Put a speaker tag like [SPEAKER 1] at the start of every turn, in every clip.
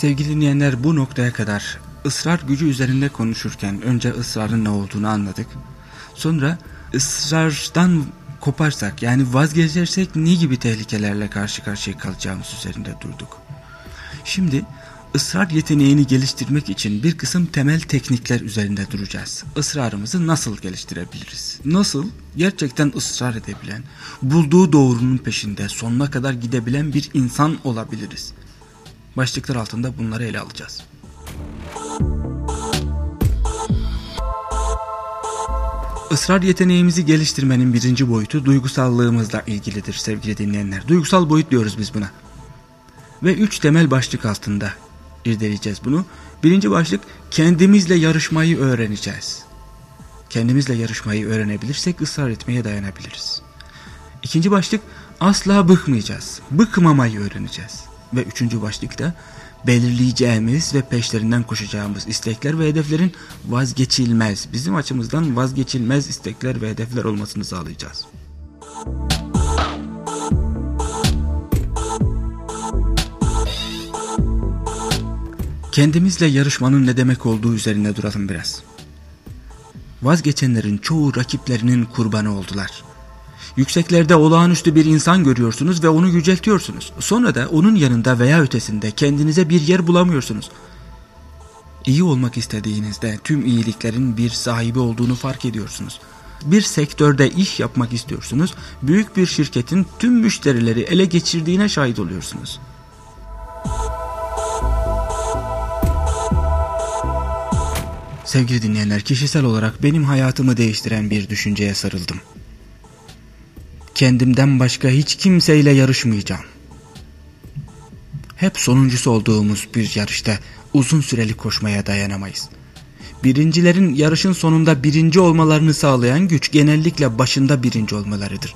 [SPEAKER 1] Sevgili dinleyenler bu noktaya kadar ısrar gücü üzerinde konuşurken önce ısrarın ne olduğunu anladık. Sonra ısrardan koparsak yani vazgeçersek ne gibi tehlikelerle karşı karşıya kalacağımız üzerinde durduk. Şimdi ısrar yeteneğini geliştirmek için bir kısım temel teknikler üzerinde duracağız. Israrımızı nasıl geliştirebiliriz? Nasıl gerçekten ısrar edebilen, bulduğu doğrunun peşinde sonuna kadar gidebilen bir insan olabiliriz? Başlıklar altında bunları ele alacağız. Israr yeteneğimizi geliştirmenin birinci boyutu duygusallığımızla ilgilidir sevgili dinleyenler. Duygusal boyut diyoruz biz buna. Ve üç temel başlık altında irdeleyeceğiz bunu. Birinci başlık kendimizle yarışmayı öğreneceğiz. Kendimizle yarışmayı öğrenebilirsek ısrar etmeye dayanabiliriz. İkinci başlık asla bıkmayacağız. Bıkmamayı öğreneceğiz. Ve üçüncü başlıkta belirleyeceğimiz ve peşlerinden koşacağımız istekler ve hedeflerin vazgeçilmez, bizim açımızdan vazgeçilmez istekler ve hedefler olmasını sağlayacağız. Kendimizle yarışmanın ne demek olduğu üzerine duralım biraz. Vazgeçenlerin çoğu rakiplerinin kurbanı oldular. Yükseklerde olağanüstü bir insan görüyorsunuz ve onu yüceltiyorsunuz. Sonra da onun yanında veya ötesinde kendinize bir yer bulamıyorsunuz. İyi olmak istediğinizde tüm iyiliklerin bir sahibi olduğunu fark ediyorsunuz. Bir sektörde iş yapmak istiyorsunuz, büyük bir şirketin tüm müşterileri ele geçirdiğine şahit oluyorsunuz. Sevgili dinleyenler, kişisel olarak benim hayatımı değiştiren bir düşünceye sarıldım. Kendimden başka hiç kimseyle yarışmayacağım. Hep sonuncusu olduğumuz bir yarışta uzun süreli koşmaya dayanamayız. Birincilerin yarışın sonunda birinci olmalarını sağlayan güç genellikle başında birinci olmalarıdır.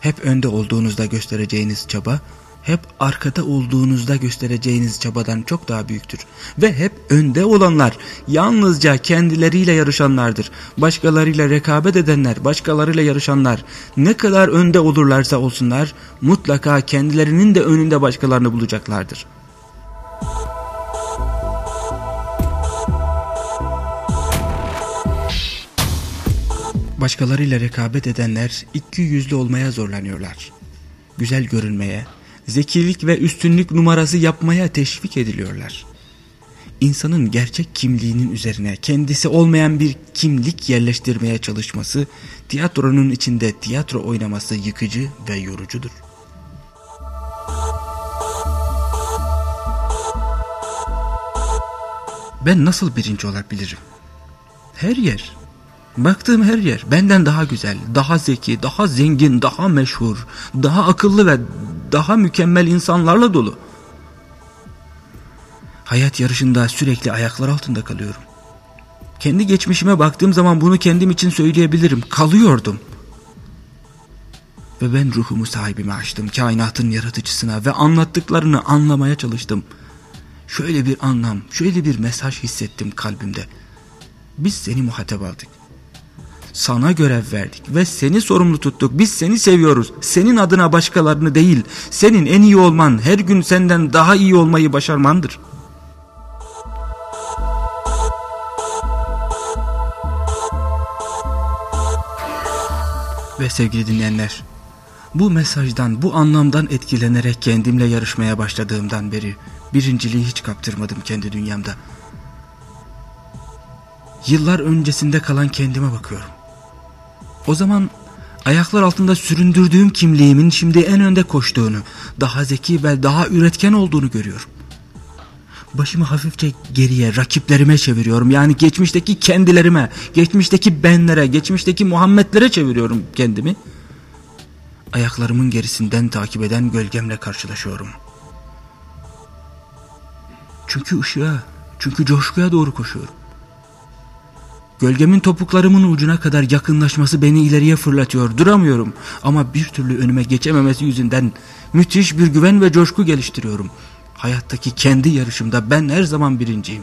[SPEAKER 1] Hep önde olduğunuzda göstereceğiniz çaba hep arkada olduğunuzda göstereceğiniz çabadan çok daha büyüktür. Ve hep önde olanlar yalnızca kendileriyle yarışanlardır. Başkalarıyla rekabet edenler, başkalarıyla yarışanlar ne kadar önde olurlarsa olsunlar mutlaka kendilerinin de önünde başkalarını bulacaklardır. Başkalarıyla rekabet edenler iki yüzlü olmaya zorlanıyorlar. Güzel görünmeye, zekilik ve üstünlük numarası yapmaya teşvik ediliyorlar. İnsanın gerçek kimliğinin üzerine kendisi olmayan bir kimlik yerleştirmeye çalışması, tiyatronun içinde tiyatro oynaması yıkıcı ve yorucudur. Ben nasıl birinci olabilirim? Her yer, baktığım her yer benden daha güzel, daha zeki, daha zengin, daha meşhur, daha akıllı ve daha mükemmel insanlarla dolu. Hayat yarışında sürekli ayaklar altında kalıyorum. Kendi geçmişime baktığım zaman bunu kendim için söyleyebilirim. Kalıyordum. Ve ben ruhumu sahibime açtım kainatın yaratıcısına ve anlattıklarını anlamaya çalıştım. Şöyle bir anlam, şöyle bir mesaj hissettim kalbimde. Biz seni muhatap aldık sana görev verdik ve seni sorumlu tuttuk. Biz seni seviyoruz. Senin adına başkalarını değil, senin en iyi olman, her gün senden daha iyi olmayı başarmandır. Ve sevgili dinleyenler, bu mesajdan, bu anlamdan etkilenerek kendimle yarışmaya başladığımdan beri birinciliği hiç kaptırmadım kendi dünyamda. Yıllar öncesinde kalan kendime bakıyorum. O zaman ayaklar altında süründürdüğüm kimliğimin şimdi en önde koştuğunu, daha zeki ve daha üretken olduğunu görüyorum. Başımı hafifçe geriye, rakiplerime çeviriyorum. Yani geçmişteki kendilerime, geçmişteki benlere, geçmişteki Muhammedlere çeviriyorum kendimi. Ayaklarımın gerisinden takip eden gölgemle karşılaşıyorum. Çünkü ışığa, çünkü coşkuya doğru koşuyorum. Gölgemin topuklarımın ucuna kadar yakınlaşması beni ileriye fırlatıyor. Duramıyorum ama bir türlü önüme geçememesi yüzünden müthiş bir güven ve coşku geliştiriyorum. Hayattaki kendi yarışımda ben her zaman birinciyim.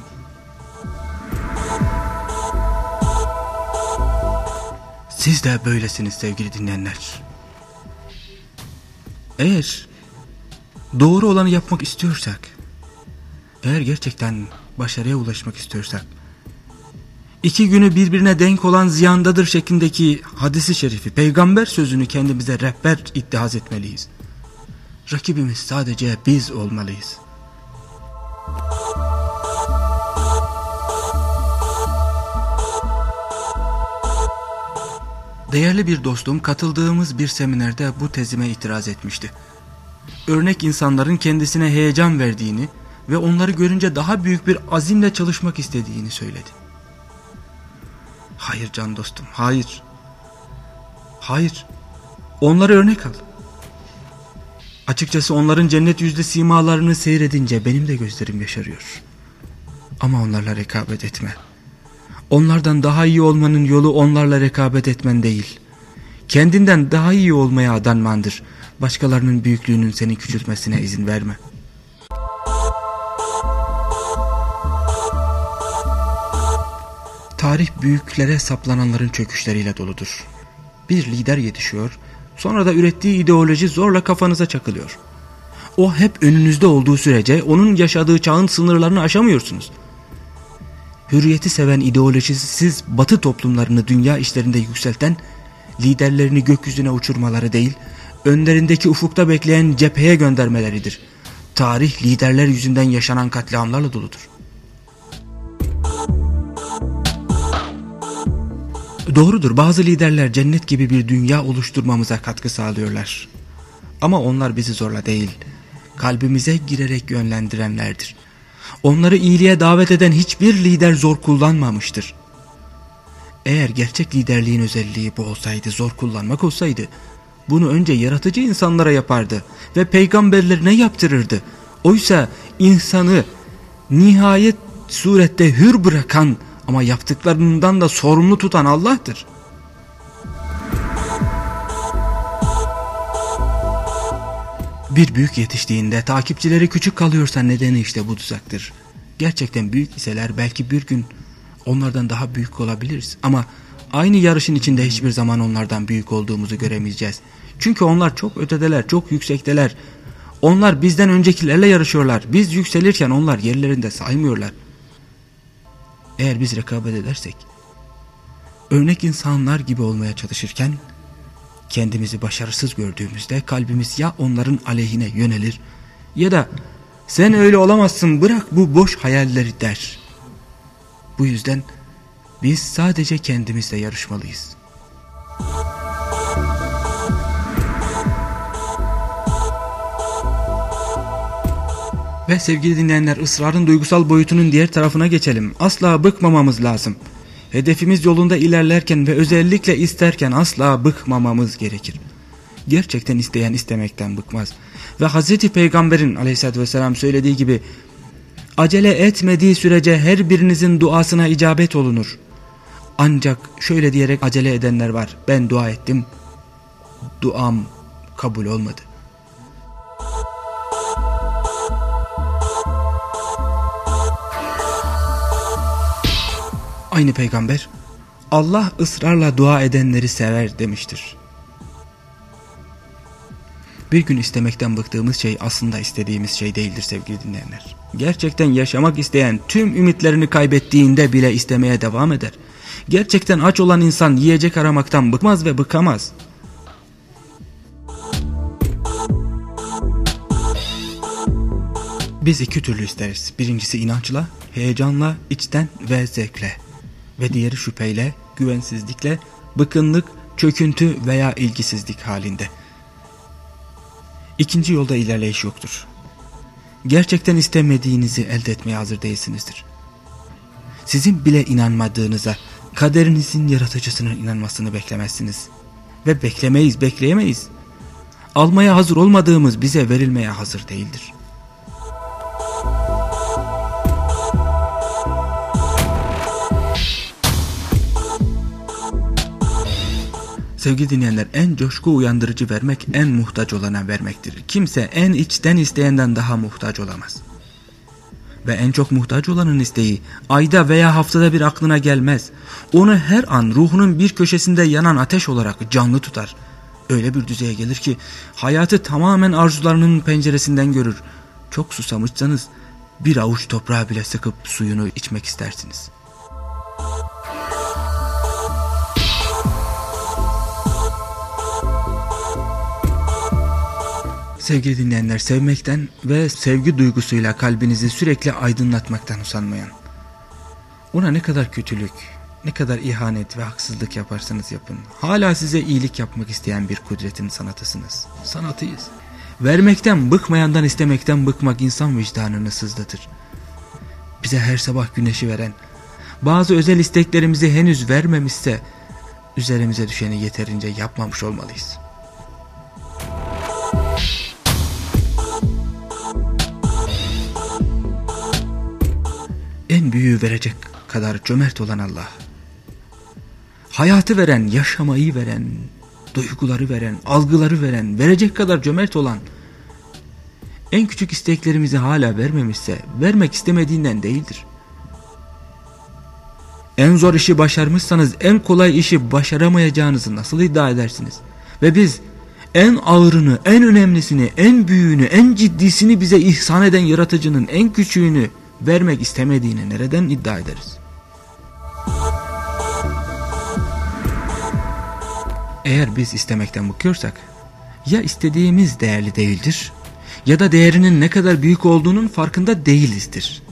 [SPEAKER 1] Siz de böylesiniz sevgili dinleyenler. Eğer doğru olanı yapmak istiyorsak Eğer gerçekten başarıya ulaşmak istiyorsak, iki günü birbirine denk olan ziyandadır şeklindeki hadisi şerifi, peygamber sözünü kendimize rehber ittihaz etmeliyiz. Rakibimiz sadece biz olmalıyız. Değerli bir dostum katıldığımız bir seminerde bu tezime itiraz etmişti. Örnek insanların kendisine heyecan verdiğini ve onları görünce daha büyük bir azimle çalışmak istediğini söyledi. Hayır can dostum, hayır. Hayır. Onları örnek al. Açıkçası onların cennet yüzde simalarını seyredince benim de gözlerim yaşarıyor. Ama onlarla rekabet etme. Onlardan daha iyi olmanın yolu onlarla rekabet etmen değil. Kendinden daha iyi olmaya adanmandır. Başkalarının büyüklüğünün seni küçültmesine izin verme. Tarih büyüklere saplananların çöküşleriyle doludur. Bir lider yetişiyor, sonra da ürettiği ideoloji zorla kafanıza çakılıyor. O hep önünüzde olduğu sürece onun yaşadığı çağın sınırlarını aşamıyorsunuz.'' hürriyeti seven ideolojisiz batı toplumlarını dünya işlerinde yükselten, liderlerini gökyüzüne uçurmaları değil, önlerindeki ufukta bekleyen cepheye göndermeleridir. Tarih liderler yüzünden yaşanan katliamlarla doludur. Doğrudur bazı liderler cennet gibi bir dünya oluşturmamıza katkı sağlıyorlar. Ama onlar bizi zorla değil, kalbimize girerek yönlendirenlerdir. Onları iyiliğe davet eden hiçbir lider zor kullanmamıştır. Eğer gerçek liderliğin özelliği bu olsaydı, zor kullanmak olsaydı, bunu önce yaratıcı insanlara yapardı ve peygamberlerine yaptırırdı. Oysa insanı nihayet surette hür bırakan ama yaptıklarından da sorumlu tutan Allah'tır. Bir büyük yetiştiğinde takipçileri küçük kalıyorsa nedeni işte bu tuzaktır. Gerçekten büyük iseler belki bir gün onlardan daha büyük olabiliriz. Ama aynı yarışın içinde hiçbir zaman onlardan büyük olduğumuzu göremeyeceğiz. Çünkü onlar çok ötedeler, çok yüksekteler. Onlar bizden öncekilerle yarışıyorlar. Biz yükselirken onlar yerlerinde saymıyorlar. Eğer biz rekabet edersek, örnek insanlar gibi olmaya çalışırken kendimizi başarısız gördüğümüzde kalbimiz ya onların aleyhine yönelir ya da sen öyle olamazsın bırak bu boş hayalleri der. Bu yüzden biz sadece kendimizle yarışmalıyız. Ve sevgili dinleyenler ısrarın duygusal boyutunun diğer tarafına geçelim. Asla bıkmamamız lazım. Hedefimiz yolunda ilerlerken ve özellikle isterken asla bıkmamamız gerekir. Gerçekten isteyen istemekten bıkmaz. Ve Hazreti Peygamber'in aleyhissalatü vesselam söylediği gibi acele etmediği sürece her birinizin duasına icabet olunur. Ancak şöyle diyerek acele edenler var. Ben dua ettim, duam kabul olmadı. Aynı peygamber Allah ısrarla dua edenleri sever demiştir. Bir gün istemekten bıktığımız şey aslında istediğimiz şey değildir sevgili dinleyenler. Gerçekten yaşamak isteyen tüm ümitlerini kaybettiğinde bile istemeye devam eder. Gerçekten aç olan insan yiyecek aramaktan bıkmaz ve bıkamaz. Biz iki türlü isteriz. Birincisi inançla, heyecanla, içten ve zevkle ve diğeri şüpheyle, güvensizlikle, bıkınlık, çöküntü veya ilgisizlik halinde. İkinci yolda ilerleyiş yoktur. Gerçekten istemediğinizi elde etmeye hazır değilsinizdir. Sizin bile inanmadığınıza, kaderinizin yaratıcısının inanmasını beklemezsiniz. Ve beklemeyiz, bekleyemeyiz. Almaya hazır olmadığımız bize verilmeye hazır değildir. Sevgili dinleyenler en coşku uyandırıcı vermek en muhtaç olana vermektir. Kimse en içten isteyenden daha muhtaç olamaz. Ve en çok muhtaç olanın isteği ayda veya haftada bir aklına gelmez. Onu her an ruhunun bir köşesinde yanan ateş olarak canlı tutar. Öyle bir düzeye gelir ki hayatı tamamen arzularının penceresinden görür. Çok susamışsanız bir avuç toprağı bile sıkıp suyunu içmek istersiniz. Sevgili dinleyenler sevmekten ve sevgi duygusuyla kalbinizi sürekli aydınlatmaktan usanmayan. Ona ne kadar kötülük, ne kadar ihanet ve haksızlık yaparsanız yapın. Hala size iyilik yapmak isteyen bir kudretin sanatısınız. Sanatıyız. Vermekten, bıkmayandan istemekten bıkmak insan vicdanını sızlatır. Bize her sabah güneşi veren, bazı özel isteklerimizi henüz vermemişse, üzerimize düşeni yeterince yapmamış olmalıyız. Büyüğü verecek kadar cömert olan Allah. Hayatı veren, yaşamayı veren, duyguları veren, algıları veren, verecek kadar cömert olan, en küçük isteklerimizi hala vermemişse, vermek istemediğinden değildir. En zor işi başarmışsanız en kolay işi başaramayacağınızı nasıl iddia edersiniz? Ve biz en ağırını, en önemlisini, en büyüğünü, en ciddisini bize ihsan eden yaratıcının en küçüğünü vermek istemediğini nereden iddia ederiz? Eğer biz istemekten bıkıyorsak ya istediğimiz değerli değildir ya da değerinin ne kadar büyük olduğunun farkında değilizdir.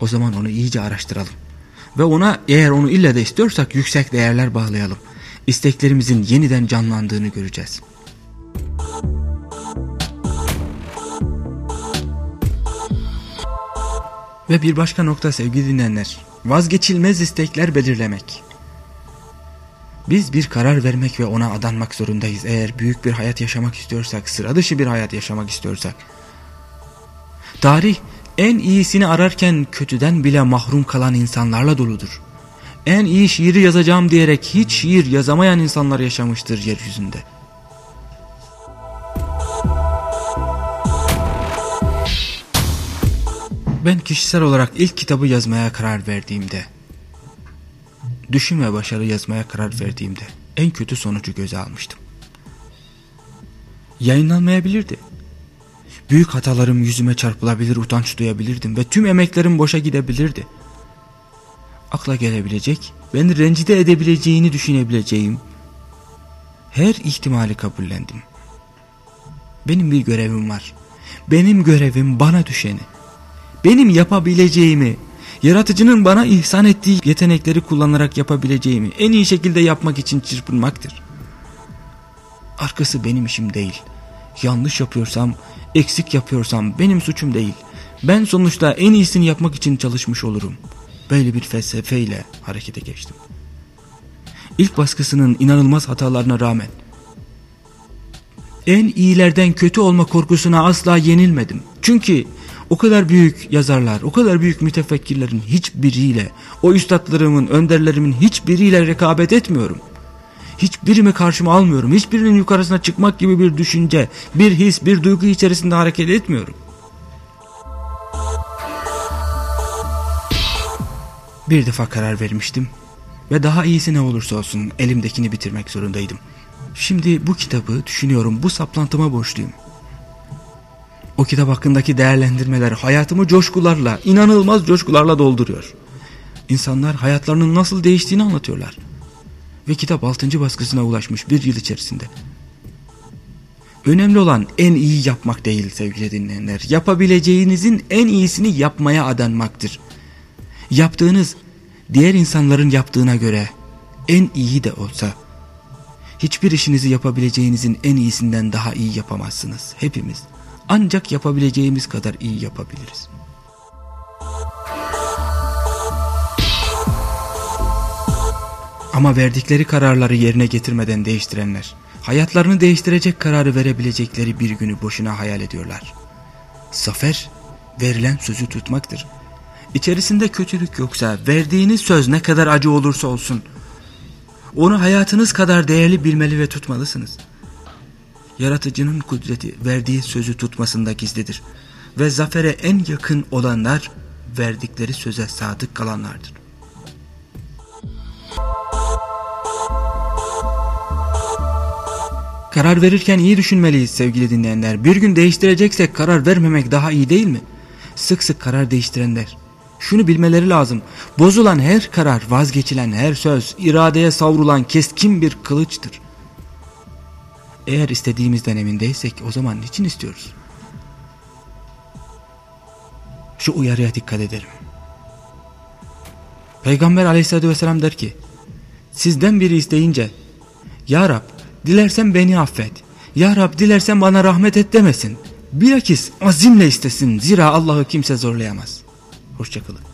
[SPEAKER 1] O zaman onu iyice araştıralım ve ona eğer onu ille de istiyorsak yüksek değerler bağlayalım. İsteklerimizin yeniden canlandığını göreceğiz. Ve bir başka nokta sevgili dinleyenler, vazgeçilmez istekler belirlemek. Biz bir karar vermek ve ona adanmak zorundayız eğer büyük bir hayat yaşamak istiyorsak, sıra dışı bir hayat yaşamak istiyorsak. Tarih en iyisini ararken kötüden bile mahrum kalan insanlarla doludur. En iyi şiiri yazacağım diyerek hiç şiir yazamayan insanlar yaşamıştır yeryüzünde. Ben kişisel olarak ilk kitabı yazmaya karar verdiğimde, düşün ve başarı yazmaya karar verdiğimde en kötü sonucu göze almıştım. Yayınlanmayabilirdi. Büyük hatalarım yüzüme çarpılabilir, utanç duyabilirdim ve tüm emeklerim boşa gidebilirdi. Akla gelebilecek, beni rencide edebileceğini düşünebileceğim her ihtimali kabullendim. Benim bir görevim var. Benim görevim bana düşeni. Benim yapabileceğimi, yaratıcının bana ihsan ettiği yetenekleri kullanarak yapabileceğimi en iyi şekilde yapmak için çırpınmaktır. Arkası benim işim değil. Yanlış yapıyorsam, eksik yapıyorsam benim suçum değil. Ben sonuçta en iyisini yapmak için çalışmış olurum. Böyle bir felsefeyle harekete geçtim. İlk baskısının inanılmaz hatalarına rağmen en iyilerden kötü olma korkusuna asla yenilmedim. Çünkü o kadar büyük yazarlar, o kadar büyük mütefekkirlerin hiçbiriyle, o üstadlarımın, önderlerimin hiçbiriyle rekabet etmiyorum. Hiçbirimi karşıma almıyorum. Hiçbirinin yukarısına çıkmak gibi bir düşünce, bir his, bir duygu içerisinde hareket etmiyorum. Bir defa karar vermiştim ve daha iyisi ne olursa olsun elimdekini bitirmek zorundaydım. Şimdi bu kitabı düşünüyorum bu saplantıma borçluyum. O kitap hakkındaki değerlendirmeler hayatımı coşkularla, inanılmaz coşkularla dolduruyor. İnsanlar hayatlarının nasıl değiştiğini anlatıyorlar. Ve kitap 6. baskısına ulaşmış bir yıl içerisinde. Önemli olan en iyi yapmak değil sevgili dinleyenler. Yapabileceğinizin en iyisini yapmaya adanmaktır. Yaptığınız diğer insanların yaptığına göre en iyi de olsa hiçbir işinizi yapabileceğinizin en iyisinden daha iyi yapamazsınız. Hepimiz ancak yapabileceğimiz kadar iyi yapabiliriz. Ama verdikleri kararları yerine getirmeden değiştirenler, hayatlarını değiştirecek kararı verebilecekleri bir günü boşuna hayal ediyorlar. Zafer, verilen sözü tutmaktır. İçerisinde kötülük yoksa verdiğiniz söz ne kadar acı olursa olsun, onu hayatınız kadar değerli bilmeli ve tutmalısınız. Yaratıcının kudreti verdiği sözü tutmasında gizlidir. Ve zafere en yakın olanlar verdikleri söze sadık kalanlardır. Karar verirken iyi düşünmeliyiz sevgili dinleyenler. Bir gün değiştireceksek karar vermemek daha iyi değil mi? sık sık karar değiştirenler. Şunu bilmeleri lazım. Bozulan her karar, vazgeçilen her söz, iradeye savrulan keskin bir kılıçtır. Eğer istediğimizden emin değilsek o zaman niçin istiyoruz? Şu uyarıya dikkat edelim. Peygamber aleyhissalatü vesselam der ki sizden biri isteyince Ya Rab dilersen beni affet. Ya Rab dilersen bana rahmet et demesin. Bilakis azimle istesin. Zira Allah'ı kimse zorlayamaz. Hoşçakalın.